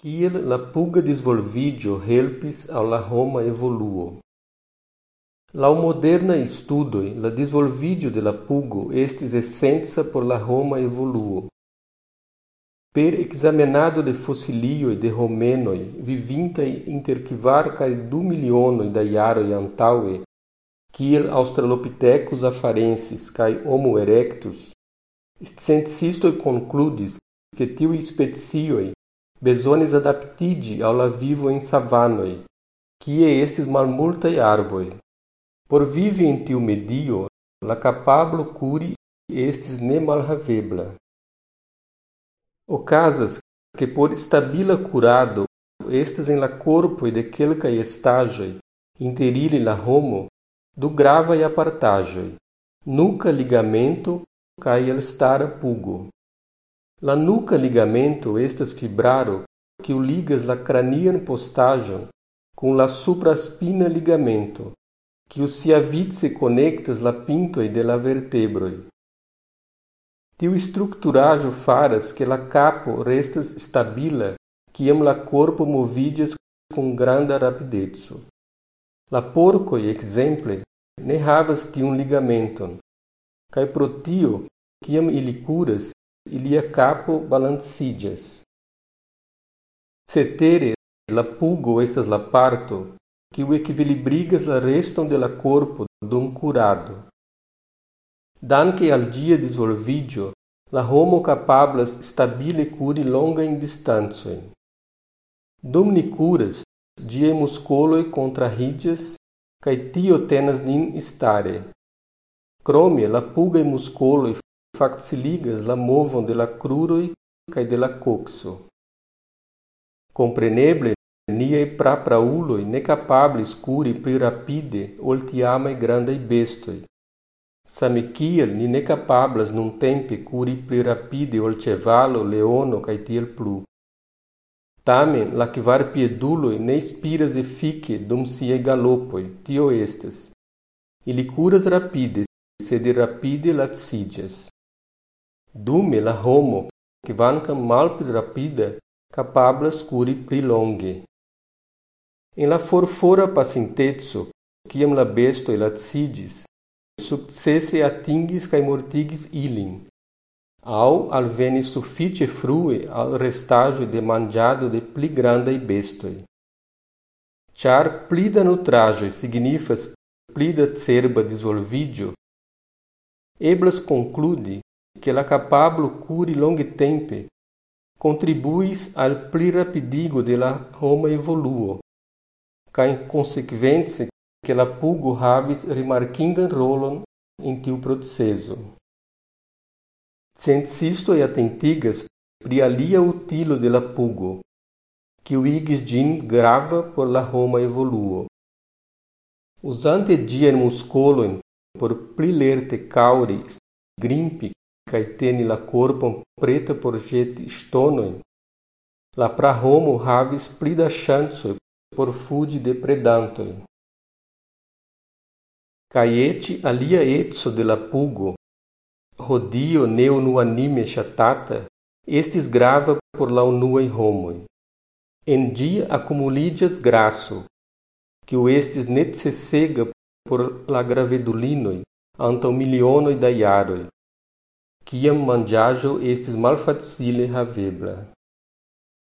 Kiel la puga disvolviĝo helpis al la homa evoluo. Laŭ modernaj studoj la disvolviĝo de la pugo estis esenca por la homa evoluo. Per ekzamenado de fosilioj de homenoj vivintaj inter kvar du milionoj da jaroj antaŭe, kiel Australopithecus afarensis kaj Homo erectus, sciencistoj konkludis ke tiuj specioj bezonis adaptigi al la vivo en savanoj, kie estis malmultaj arboj. Por vivi en tiu medio, la kapablo curi estis malhavebla. Okazas que por stabila curado estes en la corpoj de kelkaj estaĵoj, inter ili la homo, du gravaj apartaĵoj, nuca ligamento kaj elstara pugo. La nuca ligamento estas fibraro kiu ligas la cranian postaĵon kun la supraspina ligamento, kiu siavice konektas la pintoj de la vertebroj. Tiu strukturaĵo faras ke la kapo restas stabila kiam la korpo moviĝas kun granda rapideco. La porkoj ekzemple ne havas tiun ligamenton, kaj pro tio, kiam ili ilia capo balanciĝas. Cetere, la pugo estas la parto kiu ekvilibrigas la reston de la korpo dum kurado. Danke al ĝia disvolviĝo, la homo kapablas stabile kuri longajn distancojn. Dum ni kuras, ĝiaj muskoloj kontrahiĝas kaj tio tenas nin stare. Krome, la pugaj muskoloj faciligas la movon de la cruroi kaj de la kokso. Compreneble, niei praprauloi ne capablis curi pli rapide ol tiamai grandai bestoi. Same kiel ni ne capablas nun tempe curi pli rapide ol cevalo, leono cae tiel plu. Tamen, la kvar pieduloi ne spiras efike dum siei galopoi, tio estes. Ili curas rapide, sed rapide latsigas. Dume la homo, kvankam malpli kapablas kuri pli longe. En la forfora pasinteco, kiam la bestoj laciĝis, sukcese atingis kaj mortigis ilin, aŭ alvenis sufiĉe frue al restaĵoj de manĝado de pli grandaj bestoj. Ĉar pli da nutraĵoj signifas pli da cerba disvolviĝo, eblas konkludi que la capablo curi longe tempe contribuis al pli rapidigo de la homa evoluo, kaj konsekvence que la pugo havis rimarkindan rolon en tiu proceso. Sciencistoj atentigas pri alia utilo de la pugo, kiu igis ĝin grava por la homa evoluo. Usante ĝiajn muskolojn por pli lerte kaŭri, grimpi kaj teni la korpon preta por ĵeti ŝtonojn, la prahomo havis pli da ŝancoj por fuĝi de predantoj. Kaj eĉ alia eco de la pugo, hodiaŭ ne unuanime ŝatata, estis grava por la unuaj homoj. En ĝi akumuliĝas graso, kiu estis necesega por la gravedulinoj antaŭ milionoj da jaroj kiam manĝaĵo estis malfacile havebla.